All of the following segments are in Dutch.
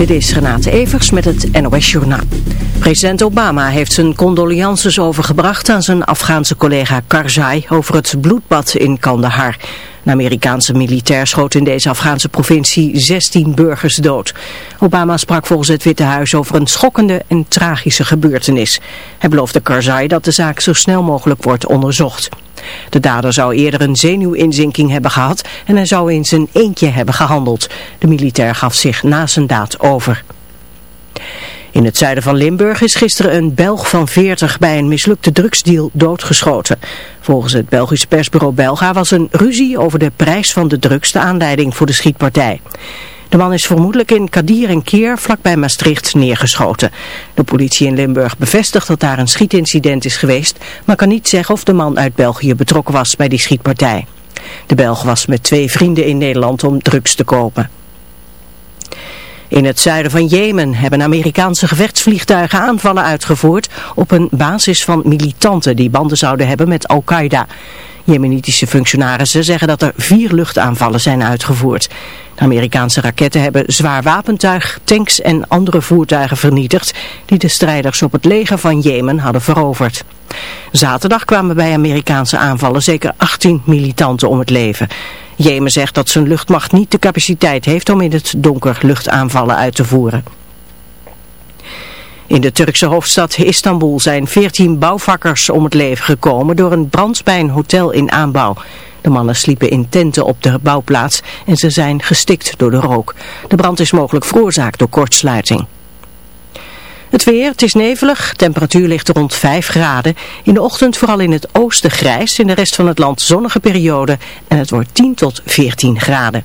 Dit is Renate Evers met het NOS Journaal. President Obama heeft zijn condolences overgebracht aan zijn Afghaanse collega Karzai over het bloedbad in Kandahar. Een Amerikaanse militair schoot in deze Afghaanse provincie 16 burgers dood. Obama sprak volgens het Witte Huis over een schokkende en tragische gebeurtenis. Hij beloofde Karzai dat de zaak zo snel mogelijk wordt onderzocht. De dader zou eerder een zenuwinzinking hebben gehad en hij zou in zijn eentje hebben gehandeld. De militair gaf zich na zijn daad over. In het zuiden van Limburg is gisteren een Belg van 40 bij een mislukte drugsdeal doodgeschoten. Volgens het Belgische persbureau Belga was een ruzie over de prijs van de drugs de aanleiding voor de schietpartij. De man is vermoedelijk in Kadir en Keer vlakbij Maastricht neergeschoten. De politie in Limburg bevestigt dat daar een schietincident is geweest, maar kan niet zeggen of de man uit België betrokken was bij die schietpartij. De Belg was met twee vrienden in Nederland om drugs te kopen. In het zuiden van Jemen hebben Amerikaanse gevechtsvliegtuigen aanvallen uitgevoerd op een basis van militanten die banden zouden hebben met Al-Qaeda. Jemenitische functionarissen zeggen dat er vier luchtaanvallen zijn uitgevoerd. De Amerikaanse raketten hebben zwaar wapentuig, tanks en andere voertuigen vernietigd die de strijders op het leger van Jemen hadden veroverd. Zaterdag kwamen bij Amerikaanse aanvallen zeker 18 militanten om het leven. Jemen zegt dat zijn luchtmacht niet de capaciteit heeft om in het donker luchtaanvallen uit te voeren. In de Turkse hoofdstad Istanbul zijn 14 bouwvakkers om het leven gekomen door een brand bij een hotel in aanbouw. De mannen sliepen in tenten op de bouwplaats en ze zijn gestikt door de rook. De brand is mogelijk veroorzaakt door kortsluiting. Het weer, het is nevelig, temperatuur ligt rond 5 graden. In de ochtend vooral in het oosten grijs, in de rest van het land zonnige periode en het wordt 10 tot 14 graden.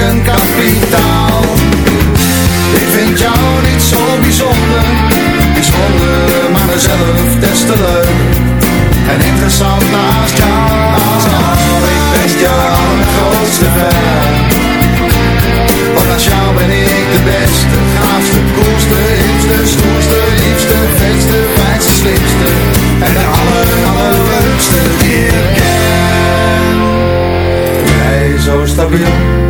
eigen kapitaal. Ik vind jou niet zo bijzonder, bijzonder, maar mezelf des te leuk. En interessant naast jou, als al, ik ben jou de grootste ver. Want als jou ben ik de beste, gaafste, koelste, hipste, stoerste, liefste, vetste, fijnste, slimste. En de aller, allerleukste die ik ken. Jij zo stabiel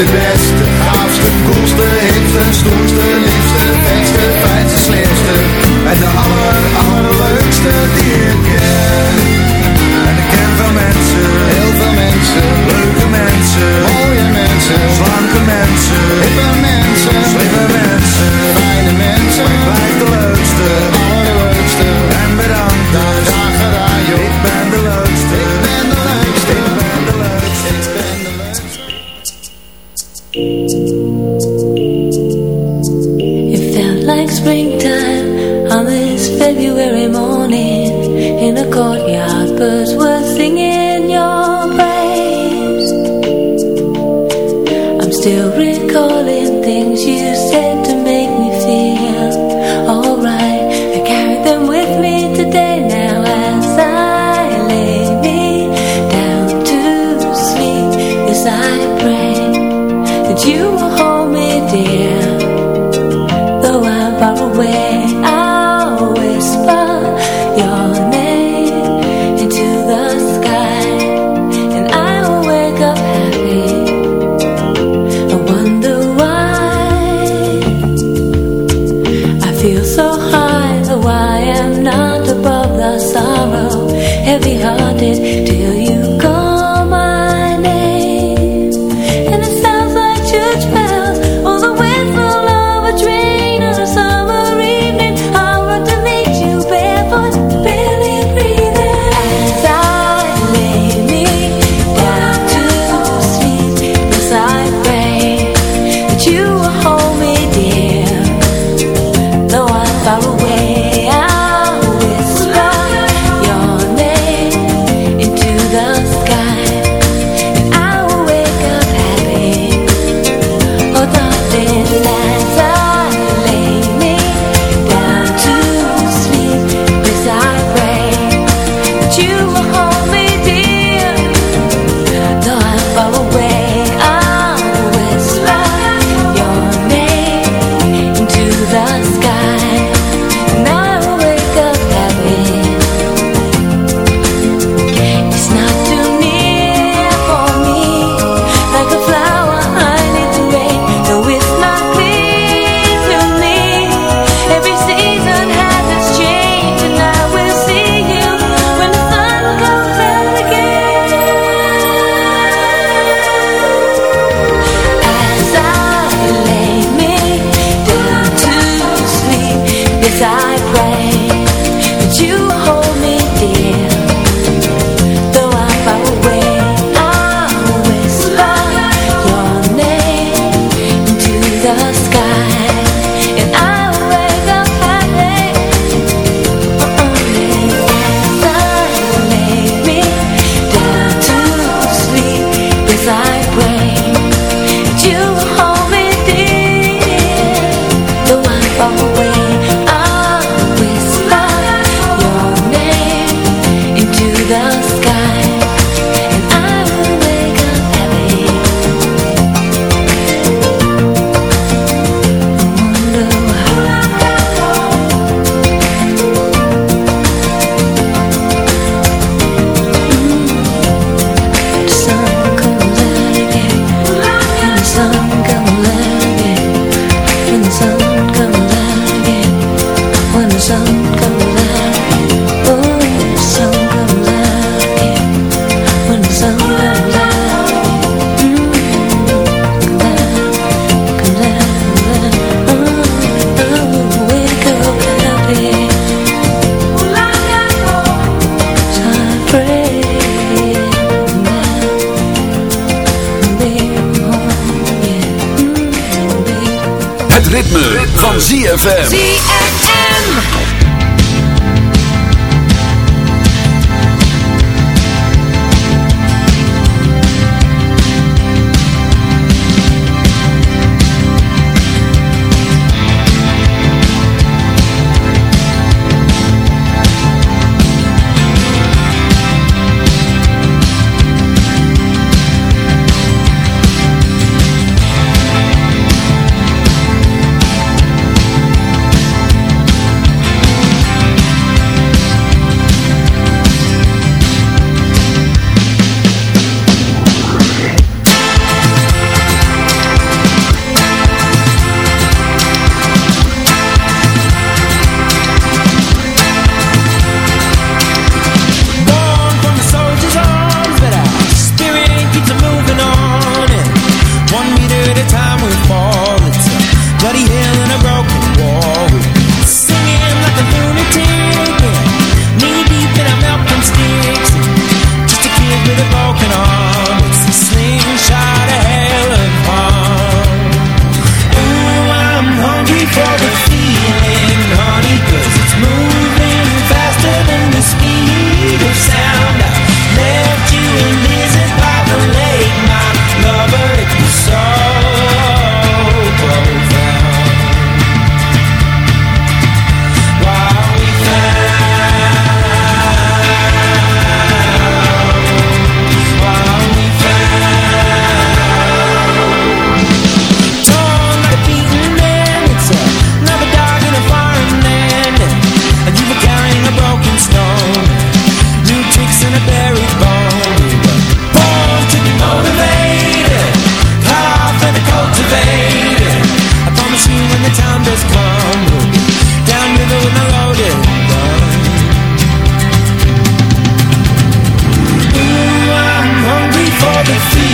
de beste, gaafste, koelste, hipste, stoerste, liefste, beste, fijnste, slimste. En de aller, allerleukste die ik ken. En ik ken veel mensen, heel veel mensen. Leuke mensen, mooie mensen. Slanke mensen, hippe mensen. Slimme mensen, fijne mensen. Maar ik blijf de leukste.